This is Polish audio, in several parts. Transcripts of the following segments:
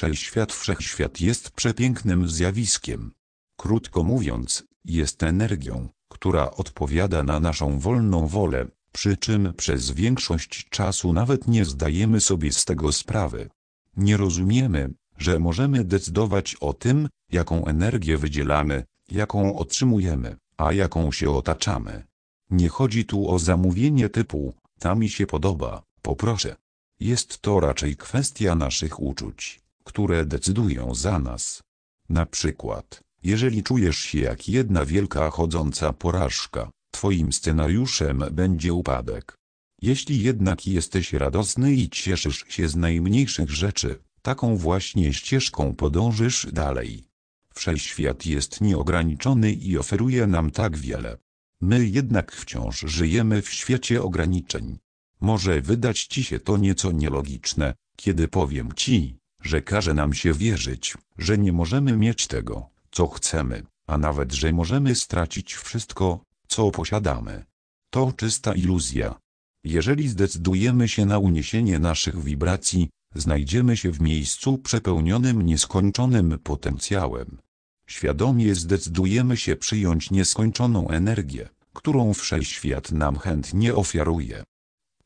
Wszechświat Wszechświat jest przepięknym zjawiskiem. Krótko mówiąc, jest energią, która odpowiada na naszą wolną wolę, przy czym przez większość czasu nawet nie zdajemy sobie z tego sprawy. Nie rozumiemy, że możemy decydować o tym, jaką energię wydzielamy, jaką otrzymujemy, a jaką się otaczamy. Nie chodzi tu o zamówienie typu, ta mi się podoba, poproszę. Jest to raczej kwestia naszych uczuć, które decydują za nas. Na przykład, jeżeli czujesz się jak jedna wielka chodząca porażka, twoim scenariuszem będzie upadek. Jeśli jednak jesteś radosny i cieszysz się z najmniejszych rzeczy, taką właśnie ścieżką podążysz dalej. Wszechświat jest nieograniczony i oferuje nam tak wiele. My jednak wciąż żyjemy w świecie ograniczeń. Może wydać ci się to nieco nielogiczne, kiedy powiem ci, że każe nam się wierzyć, że nie możemy mieć tego, co chcemy, a nawet że możemy stracić wszystko, co posiadamy. To czysta iluzja. Jeżeli zdecydujemy się na uniesienie naszych wibracji, znajdziemy się w miejscu przepełnionym nieskończonym potencjałem. Świadomie zdecydujemy się przyjąć nieskończoną energię, którą wszechświat nam chętnie ofiaruje.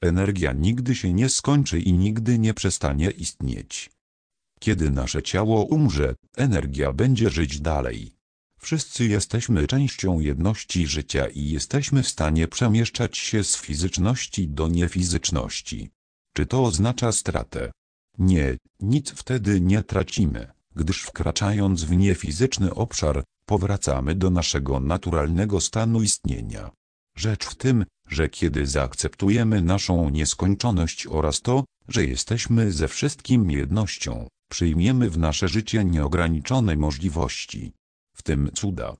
Energia nigdy się nie skończy i nigdy nie przestanie istnieć. Kiedy nasze ciało umrze, energia będzie żyć dalej. Wszyscy jesteśmy częścią jedności życia i jesteśmy w stanie przemieszczać się z fizyczności do niefizyczności. Czy to oznacza stratę? Nie, nic wtedy nie tracimy, gdyż wkraczając w niefizyczny obszar, powracamy do naszego naturalnego stanu istnienia. Rzecz w tym, że kiedy zaakceptujemy naszą nieskończoność oraz to, że jesteśmy ze wszystkim jednością, przyjmiemy w nasze życie nieograniczone możliwości. W tym cuda.